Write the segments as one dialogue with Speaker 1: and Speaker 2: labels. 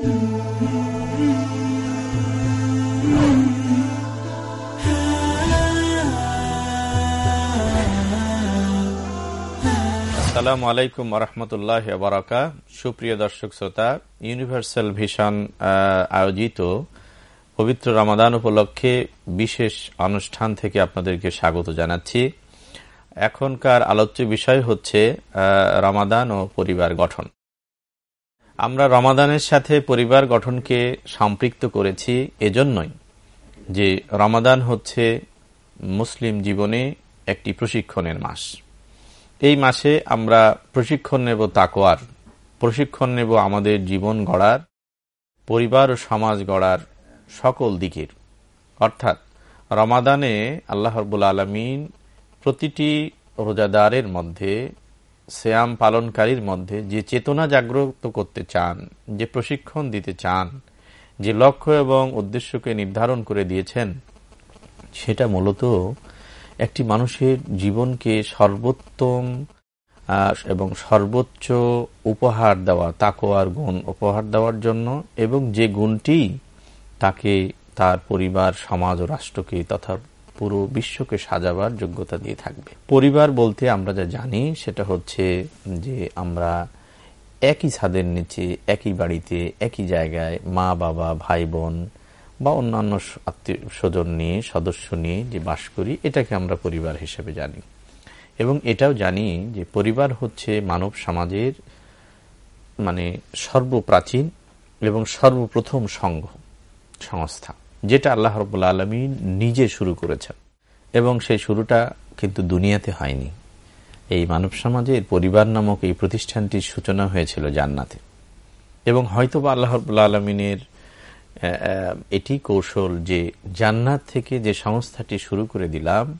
Speaker 1: আসসালামু আলাইকুম রহমতুল্লাহ বারাকা সুপ্রিয় দর্শক শ্রোতা ইউনিভার্সাল ভিশন আয়োজিত পবিত্র রমাদান উপলক্ষে বিশেষ অনুষ্ঠান থেকে আপনাদেরকে স্বাগত জানাচ্ছি। এখনকার আলোচ্য বিষয় হচ্ছে রমাদান ও পরিবার গঠন। আমরা রমাদানের সাথে পরিবার গঠনকে সম্পৃক্ত করেছি এজন্যই যে রমাদান হচ্ছে মুসলিম জীবনে একটি প্রশিক্ষণের মাস। এই মাসে আমরা প্রশিক্ষণ নেব তাকোয়ার প্রশিক্ষণ নেব আমাদের জীবন গড়ার, পরিবার ও সমাজ গড়ার সকল দিকের। অর্থাৎ রমাদানে আল্লাহ রবুল আলমিন প্রতিটি রোজাদারের মধ্যে শ্যাম পালনকারীর মধ্যে যে চেতনা জাগ্রত করতে চান, যে প্রশিক্ষণ দিতে চান, যে লক্ষ্য এবং উদ্দেশ্যকে নির্ধারণ করে দিয়েছেন, সেটা মূলত একটি মানুষের জীবনকে সর্বোত্তম এবং সর্বোচ্চ উপহার দেওয়া তাকোয়ার গুণ উপহার দেওয়ার জন্য, এবং যে গুণটি তাকে তার পরিবার, সমাজ ও রাষ্ট্রকে তথা পুরো বিশ্বকে সাজাবার যোগ্যতা দিয়ে থাকবে। পরিবার বলতে আমরা যা জানি, সেটা হচ্ছে যে আমরা একই ছাদের নিচে, একই বাড়িতে, একই জায়গায় মা, বাবা, ভাই, বোন বা অন্যান্য আত্মীয় স্বজন নিয়ে, সদস্য নিয়ে যে বাস করি, এটাকে আমরা পরিবার হিসেবে জানি। এবং এটাও জানি যে পরিবার হচ্ছে মানব সমাজের মানে সর্বপ্রাচীন এবং সর্বপ্রথম সংঘ, সংস্থা। যেটা আল্লাহ রবুল্লা আলমী নিজে শুরু করেছেন। এবং সেই শুরুটা কিন্তু দুনিয়াতে হয়নি। এই মানব সমাজের পরিবার নামক এই প্রতিষ্ঠানটির সূচনা হয়েছিল জান্নাতে। এবং হয়তো বা আল্লাহ রবুল্লা আলমিনের এটি কৌশল যে জান্নাত থেকে যে সংস্থাটি শুরু করে দিলাম,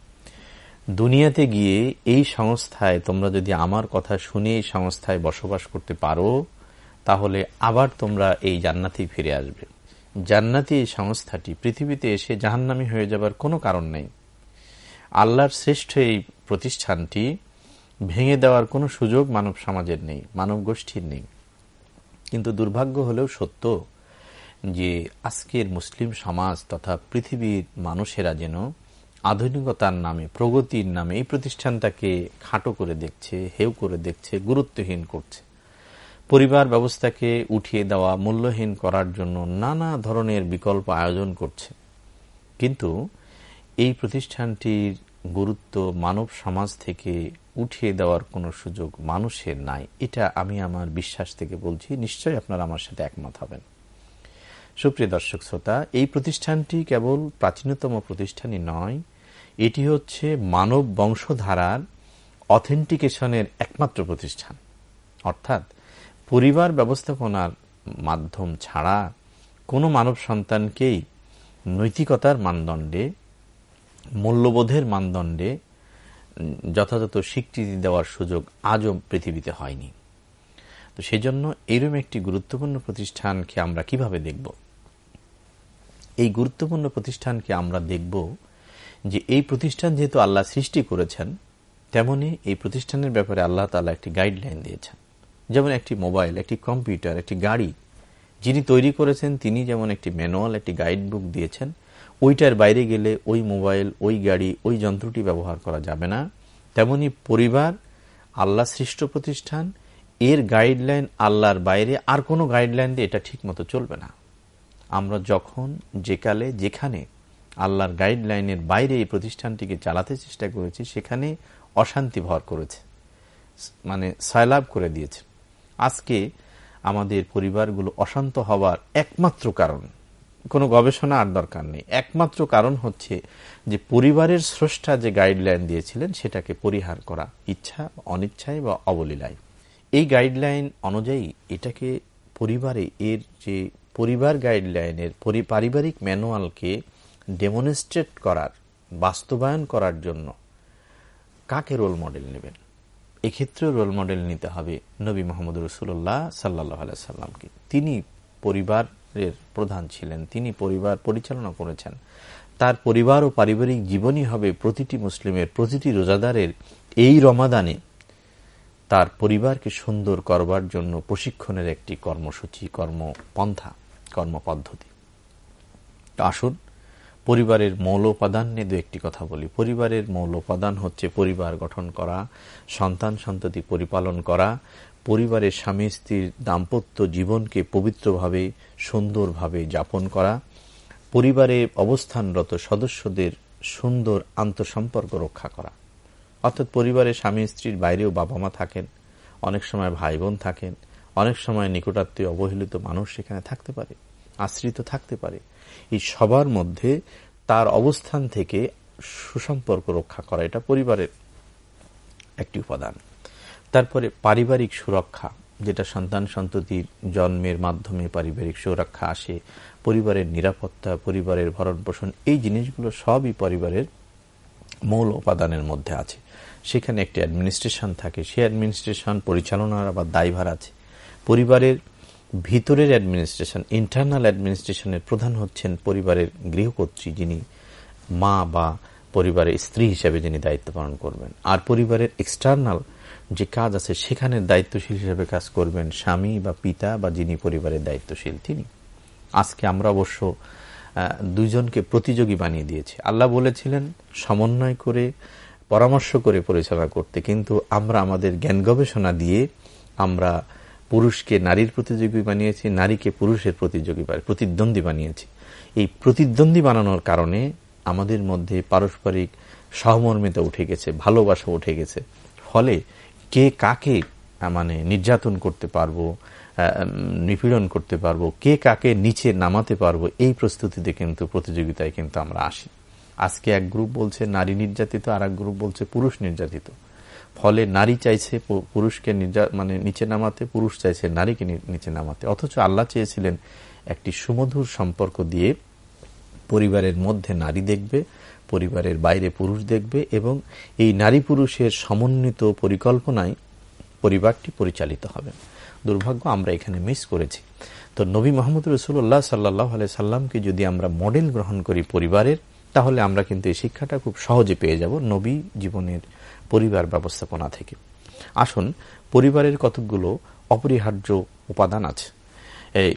Speaker 1: দুনিয়াতে গিয়ে এই সংস্থায় তোমরা যদি আমার কথা শুনে এই সংস্থায় বসবাস করতে পারো, তাহলে আবার তোমরা এই জান্নাতেই ফিরে আসবে। জান্নাতি এই সংস্থাটি পৃথিবীতে এসে জাহান্নামি হয়ে যাবার কোনো কারণ নেই। আল্লাহর শ্রেষ্ঠ এই প্রতিষ্ঠানটি ভেঙে দেওয়ার কোনো সুযোগ মানব সমাজের নেই, মানব গোষ্ঠীর নেই। কিন্তু দুর্ভাগ্য হলেও সত্য যে আজকের মুসলিম সমাজ তথা পৃথিবীর মানুষেরা যেন আধুনিকতার নামে, প্রগতির নামে এই প্রতিষ্ঠানটাকে খাটো করে দেখছে হেউ করে দেখছে, গুরুত্বহীন করছে। পরিবার ব্যবস্থাকে উঠিয়ে দেওয়া, মূল্যহীন করার জন্য নানা ধরনের বিকল্প আয়োজন করছে। কিন্তু এই প্রতিষ্ঠানটির গুরুত্ব মানব সমাজ থেকে উঠিয়ে দেওয়ার কোনো সুযোগ মানুষের নাই। এটা আমি আমার বিশ্বাস থেকে বলছি। নিশ্চয়ই আপনারা আমার সাথে একমত হবেন। সুপ্রিয় দর্শক শ্রোতা, এই প্রতিষ্ঠানটি কেবল প্রাচীনতম প্রতিষ্ঠানই নয়, এটি হচ্ছে মানব বংশধারার অথেন্টিকেশনের একমাত্র প্রতিষ্ঠান। অর্থাৎ পরিবার ব্যবস্থাপনার মাধ্যম ছাড়া কোনো মানব সন্তানকেই নৈতিকতার মানদণ্ডে, মূল্যবোধের মানদণ্ডে যথাযথ স্বীকৃতি দেওয়ার সুযোগ আজও পৃথিবীতে হয়নি। তো সেজন্য এরম একটি গুরুত্বপূর্ণ প্রতিষ্ঠানকে আমরা কীভাবে দেখব? এই গুরুত্বপূর্ণ প্রতিষ্ঠানকে আমরা দেখব যে এই প্রতিষ্ঠান যেহেতু আল্লাহ সৃষ্টি করেছেন, তেমনি এই প্রতিষ্ঠানের ব্যাপারে আল্লাহ তালা একটি গাইডলাইন দিয়েছেন। যেমন একটি মোবাইল, একটি কম্পিউটার, একটি গাড়ি, যিনি তৈরি করেছেন, তিনি যেমন একটি ম্যানুয়াল, একটি গাইড বুক দিয়েছেন, ওইটার বাইরে গেলে ওই মোবাইল, ওই গাড়ি, ওই যন্ত্রটি ব্যবহার করা যাবে না। তেমনি পরিবার, আল্লাহ সৃষ্ট প্রতিষ্ঠান, এর গাইডলাইন আল্লাহর বাইরে, আর কোনো গাইডলাইন দিয়ে এটা ঠিক মতো চলবে না। আমরা যখন যেকালে যেখানে আল্লাহর গাইডলাইনের বাইরে এই প্রতিষ্ঠানটিকে চালাতে চেষ্টা করেছি, সেখানে অশান্তি ভর করেছে মানে সয়লাভ করে দিয়েছে। আজকে আমাদের পরিবারগুলো অশান্ত হওয়ার একমাত্র কারণ। কোনো গবেষণা আর দরকার নেই। একমাত্র কারণ হচ্ছে যে পরিবারের স্রষ্টা যে গাইডলাইন দিয়েছিলেন, সেটাকে পরিহার করা ইচ্ছা, অনিচ্ছায় বা অবলীলায়। এই গাইডলাইন অনুযায়ী এটাকে পরিবারে এর যে পরিবার গাইডলাইনের পারিবারিক ম্যানুয়ালকে ডেমনস্ট্রেট করার, বাস্তবায়ন করার জন্য কাকে রোল মডেল নেবেন? এক্ষেত্রে রোল মডেল নিতে হবে নবী মোহাম্মদ রসুল্লাহ সাল্লাহ সাল্লামকে। তিনি পরিবারের প্রধান ছিলেন, তিনি পরিবার পরিচালনা করেছেন। তার পরিবার ও পারিবারিক জীবনই হবে প্রতিটি মুসলিমের, প্রতিটি রোজাদারের এই রমাদানে তার পরিবারকে সুন্দর করবার জন্য প্রশিক্ষণের একটি কর্মসূচি, কর্মপন্থা, কর্মপদ্ধতি। আসুন পরিবারের মৌল উপাদান নিয়ে দু একটি কথা বলি। পরিবারের মৌল উপাদান হচ্ছে পরিবার গঠন করা, সন্তান সন্ততি পরিপালন করা, পরিবারের স্বামী স্ত্রীর দাম্পত্য জীবনকে পবিত্রভাবে, সুন্দরভাবে যাপন করা, পরিবারে অবস্থানরত সদস্যদের সুন্দর আন্তঃসম্পর্ক রক্ষা করা। অর্থাৎ পরিবারের স্বামী স্ত্রীর বাইরেও বাবা মা থাকেন, অনেক সময় ভাই বোন থাকেন, অনেক সময় নিকটাত্মীয় অবহেলিত মানুষ সেখানে থাকতে পারে। আশ্রিত থাকতে পারে। এই সবার মধ্যে তার অবস্থান থেকে সুসম্পর্ক রক্ষা করা এটা পরিবারের একটি উপাদান। তারপরে পারিবারিক সুরক্ষা, যেটা সন্তান সন্ততির জন্মের মাধ্যমে পারিবারিক সুরক্ষা আসে, পরিবারের নিরাপত্তা, পরিবারের ভরণ পোষণ, এই জিনিসগুলো সবই পরিবারের মূল উপাদানের মধ্যে আছে। সেখানে একটি অ্যাডমিনিস্ট্রেশন থাকে। সে অ্যাডমিনিস্ট্রেশন পরিচালনার আবার দায়ভার আছে। পরিবারের ভিতরের অ্যাডমিনিস্ট্রেশন ইন্টারনাল অ্যাডমিনিস্ট্রেশনের প্রধান হচ্ছেন পরিবারের গৃহকর্ত্রী, যিনি মা বা পরিবারের স্ত্রী হিসেবে যিনি দায়িত্ব পালন করবেন। আর পরিবারের এক্সটার্নাল যে কাজ আছে, সেখানে দায়িত্বশীল হিসেবে কাজ করবেন স্বামী বা পিতা বা যিনি পরিবারের দায়িত্বশীল, তিনি। আজকে আমরা অবশ্য দুইজনকে প্রতিযোগী বানিয়ে দিয়েছি। আল্লাহ বলেছিলেন, সমন্বয় করে, পরামর্শ করে পরিচালনা করতে, কিন্তু আমরা আমাদের জ্ঞান গবেষণা দিয়ে আমরা পুরুষকে নারীর প্রতিযোগী বানিয়েছি, নারীকে পুরুষের প্রতিযোগী প্রতিদ্বন্দ্বী বানিয়েছি। এই প্রতিদ্বন্দ্বী বানানোর কারণে আমাদের মধ্যে পারস্পরিক সহমর্মিতা উঠে গেছে, ভালোবাসা উঠে গেছে। ফলে কে কাকে মানে নির্যাতন করতে পারব নিপীড়ন করতে পারব, কে কাকে নিচে নামাতে পারব, এই প্রস্তুতিতে কিন্তু প্রতিযোগিতায় কিন্তু আমরা আসি। আজকে এক গ্রুপ বলছে নারী নির্যাতিত আর এক গ্রুপ বলছে পুরুষ নির্যাতিত। ফলে নারী চাইছে পুরুষকে মানে নিচে নামাতে, পুরুষ চাইছে নারীকে নিচে নামাতে। অথচ আল্লাহ চেয়েছিলেন একটি সুমধুর সম্পর্ক দিয়ে পরিবারের মধ্যে নারী দেখবে, পরিবারের বাইরে পুরুষ দেখবে এবং এই নারী পুরুষের সমন্বিত পরিকল্পনায় পরিবারটি পরিচালিত হবে। দুর্ভাগ্য, আমরা এখানে মিস করেছি। তো নবী মোহাম্মদ রসুল্লাহ সাল্লাহ সাল্লামকে যদি আমরা মডেল গ্রহণ করি পরিবারের তাহলে আমরা কিন্তু এই শিক্ষাটা খুব সহজে পেয়ে যাব নবী জীবনের পরিবার ব্যবস্থাপনা থেকে। আসুন, পরিবারের কতকগুলো অপরিহার্য উপাদান আছে, এই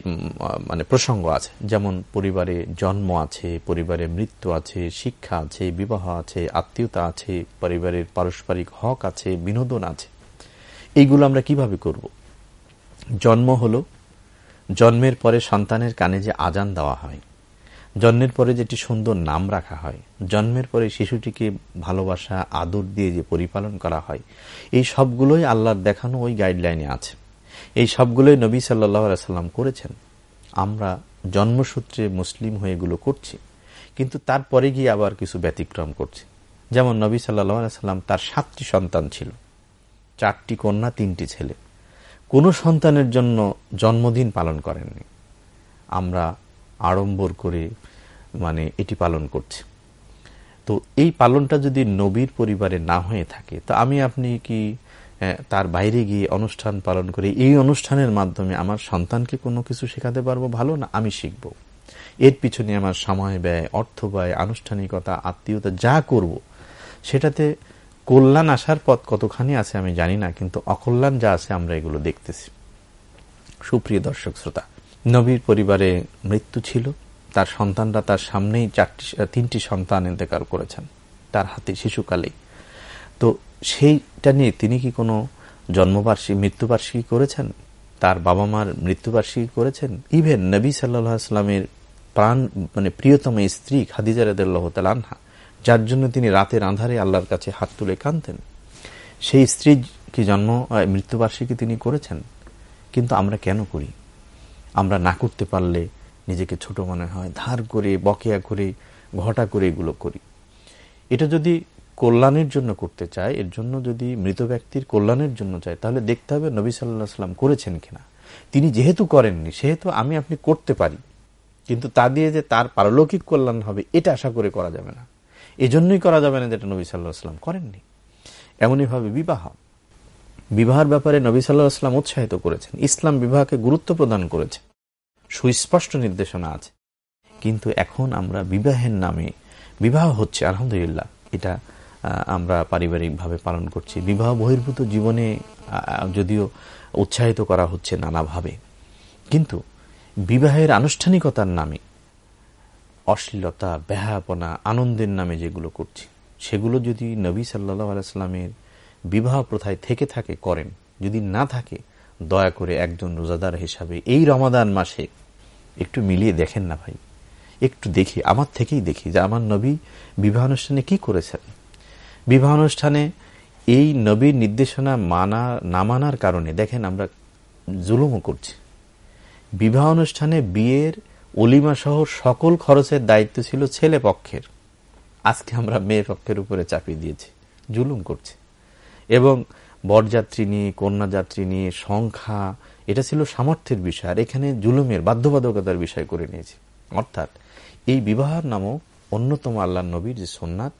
Speaker 1: মানে প্রসঙ্গ আছে, যেমন পরিবারে জন্ম আছে, পরিবারে মৃত্যু আছে, শিক্ষা আছে, বিবাহ আছে, আত্মীয়তা আছে, পরিবারের পারস্পরিক হক আছে, বিনোদন আছে। এইগুলো আমরা কীভাবে করব? জন্ম হলো, জন্মের পরে সন্তানের কানে যে আজান দেওয়া হয় জন্মের পরে যেটি সুন্দর নাম রাখা হয়, জন্মের পরে শিশুটিকে ভালোবাসা, আদর দিয়ে যে পরিপালন করা হয়, এই সবগুলোই আল্লাহর দেখানো ওই গাইডলাইনে আছে। এই সবগুলোই নবী সাল্লাহ সাল্লাম করেছেন। আমরা জন্মসূত্রে মুসলিম হয়ে এগুলো করছি, কিন্তু তারপরে গিয়ে আবার কিছু ব্যতিক্রম করছি। যেমন নবী সাল্লাহ সাল্লাম তার সাতটি সন্তান ছিল। চারটি কন্যা, তিনটি ছেলে। কোনো সন্তানের জন্য জন্মদিন পালন করেননি। আমরা আড়ম্বর করে মানে এটি পালন করছি। তো এই পালনটা যদি নবীর পরিবারে না হয়ে থাকে, তো আমি আপনি কি তার বাইরে গিয়ে অনুষ্ঠান পালন করে এই অনুষ্ঠানের মাধ্যমে আমার সন্তানকে কোনো কিছু শেখাতে পারব ভালো, না আমি শিখব? এর পিছনে আমার সময় ব্যয়, অর্থ ব্যয়, আনুষ্ঠানিকতা, আত্মীয়তা যা করব, সেটাতে কল্যাণ আসার পথ কতখানি আছে আমি জানি না, কিন্তু অকল্যাণ যা আছে আমরা এগুলো দেখতেছি। সুপ্রিয় দর্শক, শ্রোতা নবীর পরিবারে মৃত্যু ছিল। তার সন্তানরা তার সামনেই চারটি, তিনটি সন্তান ইন্তেকার করেছেন। তার হাতে শিশুকালেই। তো সেইটা নিয়ে তিনি কি কোনো জন্মবার্ষিকী, মৃত্যুবার্ষিকী করেছেন? তার বাবা মার মৃত্যুবার্ষিকী করেছেন? ইভেন নবী সাল্লামের প্রাণ মানে প্রিয়তম স্ত্রী খাদিজা রদুল্লাহ তালানহা যার জন্য তিনি রাতের আধারে আল্লাহর কাছে হাত তুলে কানতেন সেই স্ত্রীর কি জন্ম মৃত্যুবার্ষিকী তিনি করেছেন? কিন্তু আমরা কেন করি? আমরা না করতে পারলে নিজেকে ছোট মনে হয়, ধার করে, বকেয়া করে, ঘটা করে এগুলো করি। এটা যদি কল্যাণের জন্য করতে চায়, এর জন্য যদি মৃত ব্যক্তির কল্যাণের জন্য চায়, তাহলে দেখতে হবে নবী সাল্লাহ সাল্লাম করেছেন কিনা। তিনি যেহেতু করেননি, সেহেতু আমি আপনি করতে পারি। কিন্তু তা দিয়ে যে তার পারলৌকিক কল্যাণ হবে, এটা আশা করে করা যাবে না। এজন্যই করা যাবে না যেটা নবী সাল্লাহ সাল্লাম করেননি। এমনইভাবে বিবাহ। বিবাহের ব্যাপারে নবী সাল্লাহ আসলাম উৎসাহিত করেছেন। ইসলাম বিবাহকে গুরুত্ব প্রদান করেছে। সুস্পষ্ট নির্দেশনা আছে। কিন্তু এখন আমরা বিবাহের নামে বিবাহ হচ্ছে, আলহামদুলিল্লাহ, এটা আমরা পারিবারিকভাবে পালন করছি। বিবাহ বহির্ভূত জীবনে যদিও উৎসাহিত করা হচ্ছে নানাভাবে। কিন্তু বিবাহের আনুষ্ঠানিকতার নামে, অশ্লীলতা ব্যাহাপনা আনন্দের নামে যেগুলো করছি, সেগুলো যদি নবী সাল্লাহ আলাইস্লামের বিবাহ প্রথায় থেকে থাকে করেন। যদি না থাকে, দয়া করে একজন রোজাদার হিসাবে এই রমাদান মাসে একটু মিলিয়ে দেখেন না ভাই। একটু দেখি, আমার থেকেই দেখি যে আমার নবী বিবাহ অনুষ্ঠানে কি করেছেন। বিবাহ অনুষ্ঠানে এই নবীর নির্দেশনা মানা, না মানার কারণে, দেখেন আমরা জুলুমও করছি। বিবাহ অনুষ্ঠানে বিয়ের অলিমা সহ সকল খরচের দায়িত্ব ছিল ছেলে পক্ষের। আজকে আমরা মেয়ে পক্ষের উপরে চাপিয়ে দিয়েছি, জুলুম করছি। এবং বরযাত্রী নিয়ে, কন্যাযাত্রী নিয়ে, সংখ্যা, এটা ছিল সামর্থ্যের বিষয়। আর এখানে জুলুমের, বাধ্যবাধকতার বিষয় করে নিয়েছে। অর্থাৎ এই বিবাহের নামও অন্যতম আল্লাহ নবীর যে সোননাথ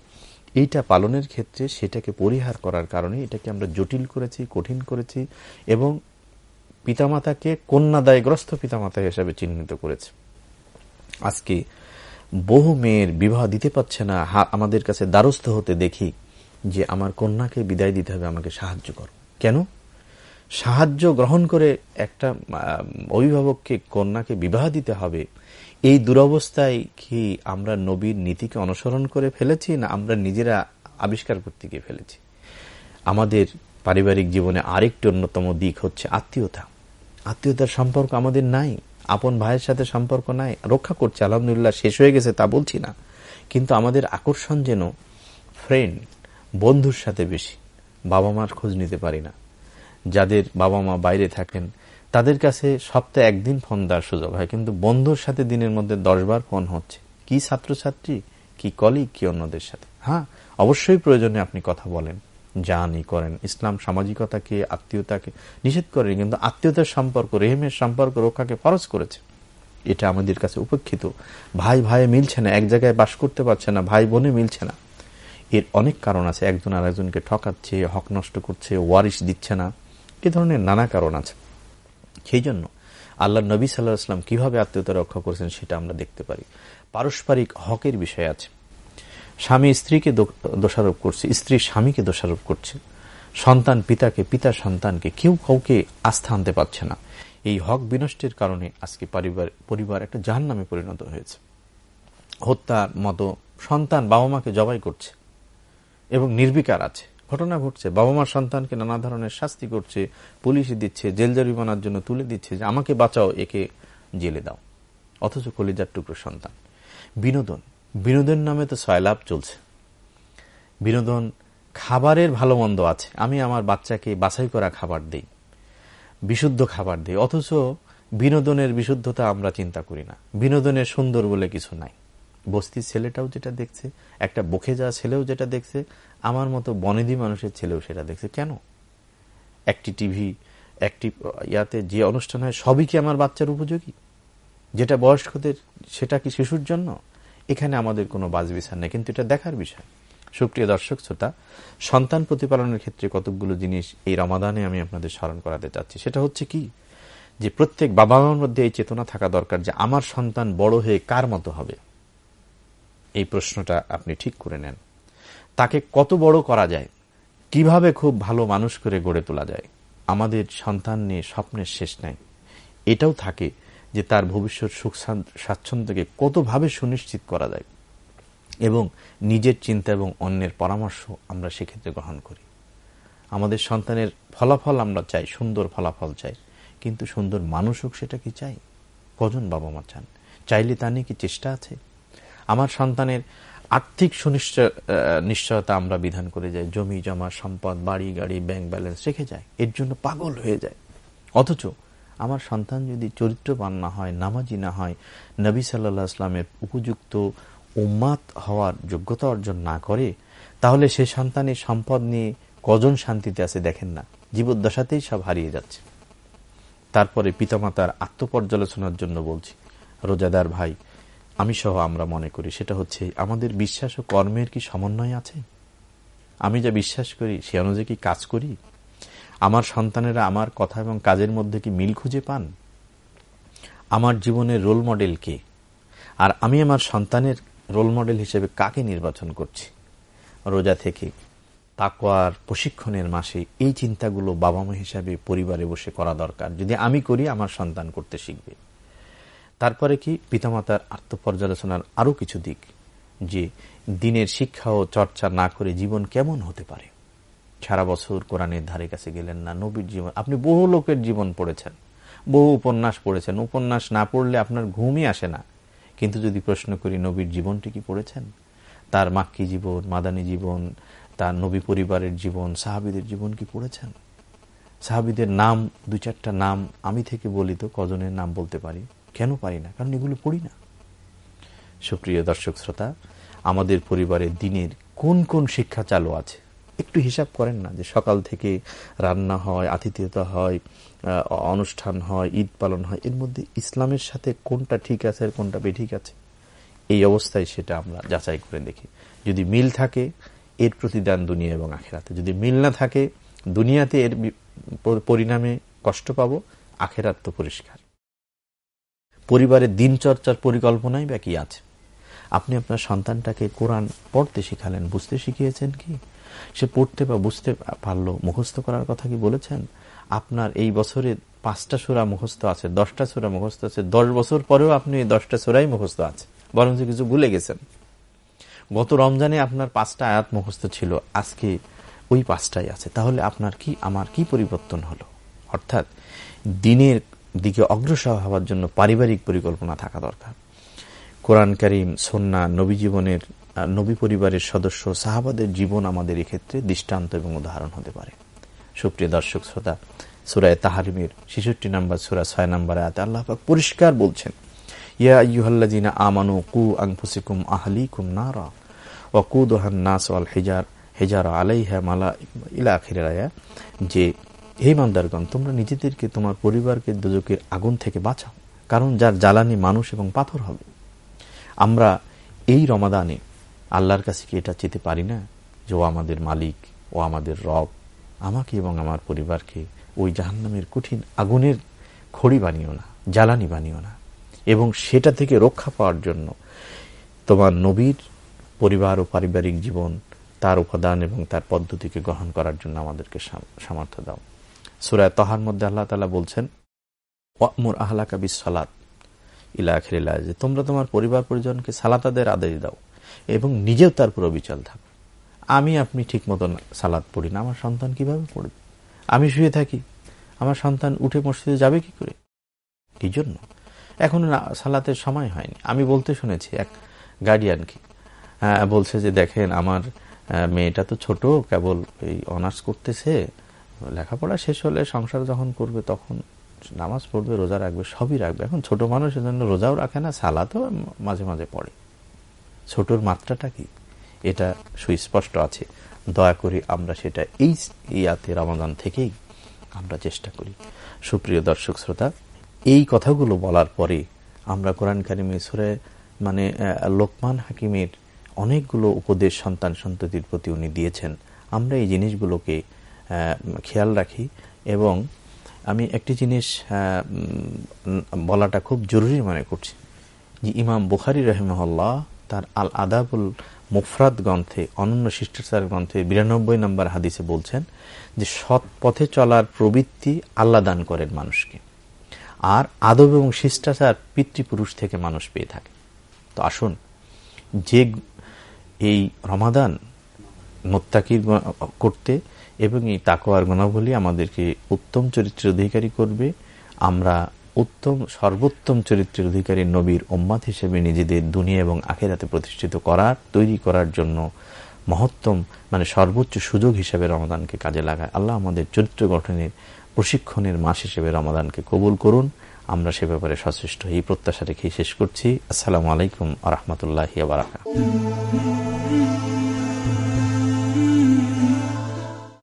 Speaker 1: এইটা পালনের ক্ষেত্রে সেটাকে পরিহার করার কারণে এটাকে আমরা জটিল করেছি, কঠিন করেছি এবং পিতামাতাকে কন্যাদায়গ্রস্ত পিতামাতা হিসাবে চিহ্নিত করেছে। আজকে বহু মেয়ের বিবাহ দিতে পারছে না আমাদের কাছে দ্বারস্থ হতে দেখি। যে আমার কন্যাকে বিদায় দিতে হবে, আমাকে সাহায্য করো। কেন? সাহায্য গ্রহণ করে একটা অভিভাবককে, কন্যাকে বিবাহ দিতে হবে, এই দুরবস্থায় কি আমরা নবীর নীতিকে অনুসরণ করে ফেলেছি, না আমরা নিজেরা আবিষ্কার করতে গিয়ে ফেলেছি? আমাদের পারিবারিক জীবনে আরেকটি অন্যতম দিক হচ্ছে আত্মীয়তা। আত্মীয়তার সম্পর্ক আমাদের নাই, আপন ভাইয়ের সাথে সম্পর্ক নাই, রক্ষা করছে, আলহামদুলিল্লাহ শেষ হয়ে গেছে তা বলছি না। কিন্তু আমাদের আকর্ষণ যেন ফ্রেন্ড বন্ধুর সাথে বেশি। বাবা মার খোঁজ নিতে পারি না। যাদের বাবা মা বাইরে থাকেন, তাদের কাছে সপ্তাহে একদিন ফোন দেওয়ার সুযোগ হয়, কিন্তু বন্ধুর সাথে দিনের মধ্যে দশবার ফোন হচ্ছে। কি ছাত্রছাত্রী, কি কলিগ কি অন্যদের সাথে? হ্যাঁ অবশ্যই প্রয়োজনে আপনি কথা বলেন। জানি করেন। ইসলাম সামাজিকতাকে, আত্মীয়তাকে নিষেধ করে কিন্তু আত্মীয়তার সম্পর্ক, রেহেমের সম্পর্ক রক্ষাকে ফরজ করেছে। এটা আমাদের কাছে উপেক্ষিত। ভাই ভাই মিলছে না, এক জায়গায় বাস করতে পারছে না ভাই বোনে মিলছে না। এর অনেক কারণ আছে। একজন আরেকজনকে ঠকাচ্ছে, হক নষ্ট করছে, ওয়ারিশ দিচ্ছে না, এ ধরনের নানা কারণ আছে। সেই জন্য আল্লাহ নবী সাল্লাহ আসলাম কীভাবে আত্মীয়তা রক্ষা করেছেন সেটা আমরা দেখতে পারি। পারস্পরিক হকের বিষয় আছে। স্বামী স্ত্রীকে দোষারোপ করছে, স্ত্রী স্বামীকে দোষারোপ করছে, সন্তান পিতাকে, পিতা সন্তানকে, কেউ কাউকে আস্থা আনতে পারছে না। এই হক বিনষ্টের কারণে আজকে পরিবার পরিবার একটা জাহান নামে পরিণত হয়েছে। হত্যার মতো সন্তান বাবা মাকে জবাই করছে। এবং নির্বিকার আছে। ঘটনা ঘটছে, বাবা মার সন্তানকে নানা ধরনের শাস্তি করছে, পুলিশে দিচ্ছে, জেল জরিমানার জন্য তুলে দিচ্ছে, যে আমাকে বাঁচাও, একে জেলে দাও। অথচ কলিজার টুকরো সন্তান। বিনোদন। বিনোদন নামে তো সয়লাভ চলছে। বিনোদন খাবারের ভালো মন্দ আছে। আমি আমার বাচ্চাকে বাছাই করা খাবার দিই। বিশুদ্ধ খাবার দিই। অথচ বিনোদনের বিশুদ্ধতা আমরা চিন্তা করি না। বিনোদনের সুন্দর বলে কিছু নাই। বস্তির ছেলেটাও যেটা দেখছে, একটা বকে যাওয়া ছেলেও যেটা দেখছে, আমার মতো বনেদি মানুষের ছেলেও সেটা দেখছে। কেন? একটি টিভি, একটি ইয়াতে যে অনুষ্ঠান হয়, সবই কি আমার বাচ্চার উপযোগী? যেটা বয়স্কদের, সেটা কি শিশুর জন্য? এখানে আমাদের কোনো বাজ বাজবিছার নেই, কিন্তু এটা দেখার বিষয়। সুপ্রিয় দর্শক, শ্রোতা, সন্তান প্রতিপালনের ক্ষেত্রে কতকগুলো জিনিস এই রমাদানে আমি আপনাদের স্মরণ করাতে চাচ্ছি। সেটা হচ্ছে কি? যে প্রত্যেক বাবা মার মধ্যে এই চেতনা থাকা দরকার যে আমার সন্তান বড় হয়ে কার মতো হবে? এই প্রশ্নটা আপনি ঠিক করে নেন। তাকে কত বড় করা যায়? কীভাবে খুব ভালো মানুষ করে গড়ে তোলা যায়? আমাদের সন্তান নিয়ে স্বপ্নের শেষ নাই। এটাও থাকে যে তার ভবিষ্যৎ সুখ স্বাচ্ছন্দ্যকে কতভাবে সুনিশ্চিত করা যায়। এবং নিজের চিন্তা এবং অন্যের পরামর্শ আমরা সেক্ষেত্রে গ্রহণ করি। আমাদের সন্তানের ফলাফল আমরা চাই, সুন্দর ফলাফল চাই। কিন্তু সুন্দর মানুষ হোক সেটা কি চাই? কজন বাবা মা চান। চাইলে তা নিয়ে কি চেষ্টা আছে? আমার সন্তানের আর্থিক সুনিশ্চয় নিশ্চয়তা আমরা বিধান করে যাই। জমি, জমা, সম্পদ, বাড়ি, গাড়ি ব্যাংক ব্যালেন্স রেখে যায় এর জন্য পাগল হয়ে যায় অথচ আমার সন্তান যদি চরিত্রবান না হয়, নামাজি না হয়, নবী সাল্লাহ আসলামের উপযুক্ত উম্মাত হওয়ার যোগ্যতা অর্জন না করে, তাহলে সে সন্তানের সম্পদ নিয়ে কজন শান্তিতে আছে দেখেন না। জীবদ্দশাতেই সব হারিয়ে যাচ্ছে। তারপরে পিতামাতার আত্মপর্যালোচনার জন্য বলছি, রোজাদার ভাই আমি সহ আমরা মনে করি, সেটা হচ্ছে, আমাদের বিশ্বাস ও কর্মের কি সমন্বয় আছে? আমি যা বিশ্বাস করি, সে অনুযায়ী কি কাজ করি? আমার সন্তানেরা আমার কথা এবং কাজের মধ্যে কি মিল খুঁজে পান? আমার জীবনের রোল মডেল কে? আর আমি আমার সন্তানের রোল মডেল হিসেবে কাকে নির্বাচন করছি? রোজা থেকে তাকওয়ার প্রশিক্ষণের মাসে এই চিন্তাগুলো বাবা মা হিসাবে পরিবারে বসে করা দরকার। যদি আমি করি, আমার সন্তান করতে শিখবে। তারপরে কি পিতামাতার আত্মপর্যালোচনার আরও কিছু দিক যে দিনের শিক্ষা ও চর্চা না করে জীবন কেমন হতে পারে। সারা বছর কোরআনের ধারে কাছে গেলেন না নবীর জীবন। আপনি বহু লোকের জীবন পড়েছেন, বহু উপন্যাস পড়েছেন। উপন্যাস না পড়লে আপনার ঘুমই আসে না। কিন্তু যদি প্রশ্ন করি, নবীর জীবনটি কি পড়েছেন? তার মাক্কি জীবন, মাদানী জীবন, তার নবী পরিবারের জীবন, সাহাবিদের জীবন কি পড়েছেন? সাহাবিদের নাম দু চারটা নাম আমি থেকে বলি তো কজনের নাম বলতে পারি? কেন পারি না? কারণ এগুলো পড়ি না। সুপ্রিয় দর্শক শ্রোতা, আমাদের পরিবারে দিনের কোন কোন শিক্ষা চালু আছে? একটু হিসাব করেন না যে সকাল থেকে রান্না হয়, আতিথেয়তা হয় অনুষ্ঠান হয়, ঈদ পালন হয়, এর মধ্যে ইসলামের সাথে কোনটা ঠিক আছে আর কোনটা বেঠিক আছে? এই অবস্থায় সেটা আমরা যাচাই করে দেখি। যদি মিল থাকে, এর প্রতিদান দুনিয়া এবং আখেরাতে। যদি মিল না থাকে, দুনিয়াতে এর পরিণামে কষ্ট পাবো, আখেরাত তো পরিষ্কার। পরিবারের দিনচর্চার পরিকল্পনাই বা কি আছে? আপনি আপনার সন্তানটাকে কোরআন পড়তে শিখালেন, বুঝতে শিখিয়েছেন কি? সে পড়তে বা বুঝতে পারল, মুখস্থ করার কথা কি বলেছেন? আপনার এই বছরে পাঁচটা সুরা মুখস্থ আছে, দশটা সুরা মুখস্থ আছে, দশ বছর পরেও আপনি এই দশটা সুরাই মুখস্থ আছে বরঞ্চ কিছু ভুলে গেছেন। গত রমজানে আপনার পাঁচটা আয়াত মুখস্থ ছিল, আজকে ওই পাঁচটাই আছে। তাহলে আপনার কি, আমার কি পরিবর্তন হলো? অর্থাৎ দিনের দিকে অগ্রসর হওয়ার জন্য পারিবারিক পরিকল্পনা থাকা দরকার। কোরআন করিম সন্না নবী জীবনের নবী পরিবারের সদস্য, সাহাবাদের জীবন আমাদের এক্ষেত্রে দৃষ্টান্ত এবং উদাহরণ হতে পারে। সুপ্রিয় দর্শক শ্রোতা, সুরায় তাহারিমের ছেষট্টি নম্বর সুরা ছয় নম্বর আয়াতে আল্লাহ পরিষ্কার বলছেন, ইয়া ইউহাল্লাজিনা আমানু কু আংফুসিকুম আহলিকুম নারা ওয়াকুদহান নাস আল হেজার হেজার আলাইহা মালা, ইলা যে হে মান্দারগণ তোমরা নিজেদেরকে, তোমার পরিবারকে দুজকের আগুন থেকে বাঁচাও, কারণ যার জ্বালানি মানুষ এবং পাথর হবে। আমরা এই রমাদানে আল্লাহর কাছে কি এটা চেতে পারি না যে ও আমাদের মালিক, ও আমাদের রব, আমাকে এবং আমার পরিবারকে ওই জাহান্নামের কঠিন আগুনের খড়ি বানিও না, জ্বালানি বানিও না, এবং সেটা থেকে রক্ষা পাওয়ার জন্য তোমার নবীর পরিবার ও পারিবারিক জীবন তার উপাদান এবং তার পদ্ধতিকে গ্রহণ করার জন্য আমাদেরকে সামর্থ্য দাও। সুরায় তহার মধ্যে আল্লাহ তালা বলছেন, ওয়ামুর আহলাকা বিস সালাত ইলা আখিরিল্লা যে তোমরা তোমার পরিবার পরিজনকে সালাতাদের আদেশ দাও এবং নিজেও তার পুরো বিচল থাকো। আমি আপনি ঠিক মতন সালাদ পড়ি না, আমার সন্তান কীভাবে পড়বে? আমি শুয়ে থাকি, আমার সন্তান উঠে মসজিদে যাবে কি করে? কি জন্য? এখন সালাতের সময় হয়নি। আমি বলতে শুনেছি, এক গার্ডিয়ানকে বলছে যে, দেখেন, আমার মেয়েটা তো ছোট, কেবল এই অনার্স করতেছে লেখাপড়া শেষ হলে সংসার যখন করবে তখন নামাজ পড়বে, রোজা রাখবে, সবই রাখবে। এখন ছোট মানুষ এজন্য রোজাও রাখে না, সালাতও মাঝে মাঝে পড়ে। ছোটর মাত্রাটা কি? এটা সুস্পষ্ট আছে। দয়া করে আমরা সেটা এই ইয়াতে রমাদান থেকেই আমরা চেষ্টা করি। সুপ্রিয় দর্শক শ্রোতা, এই কথাগুলো বলার পরে আমরা কোরআন কারিমে সুরে মানে লোকমান হাকিমের অনেকগুলো উপদেশ সন্তান সন্ততির প্রতি উনি দিয়েছেন। আমরা এই জিনিসগুলোকে খেয়াল রাখি এবং আমি একটি জিনিস বলাটা খুব জরুরি মনে করছি যে ইমাম বুখারি রহমহল্লা তার আল আদাবুল মুফরাদ গ্রন্থে, অনন্য শিষ্টাচার গ্রন্থে বিরানব্বই নম্বর হাদিসে বলছেন যে সৎ পথে চলার প্রবৃত্তি আল্লাহ দান করেন মানুষকে। আর আদব এবং শিষ্টাচার পিতৃপুরুষ থেকে মানুষ পেয়ে থাকে। তো আসুন, যে এই রমাদান মোত্তাকির করতে এবং এই তাকোয়ার গুণাবলী আমাদেরকে উত্তম চরিত্রের অধিকারী করবে। আমরা উত্তম, সর্বোত্তম চরিত্রের অধিকারী নবীর ওম্মাদ হিসেবে নিজেদের দুনিয়া এবং আখেরাতে প্রতিষ্ঠিত করার, তৈরি করার জন্য মহত্তম মানে সর্বোচ্চ সুযোগ হিসেবে রমাদানকে কাজে লাগায়। আল্লাহ আমাদের চরিত্র গঠনের, প্রশিক্ষণের মাস হিসেবে রমাদানকে কবুল করুন। আমরা সে ব্যাপারে সচেষ্ট এই প্রত্যাশা রেখেই শেষ করছি। আসসালামু আলাইকুম আ রহমতুল্লাহ বারাকা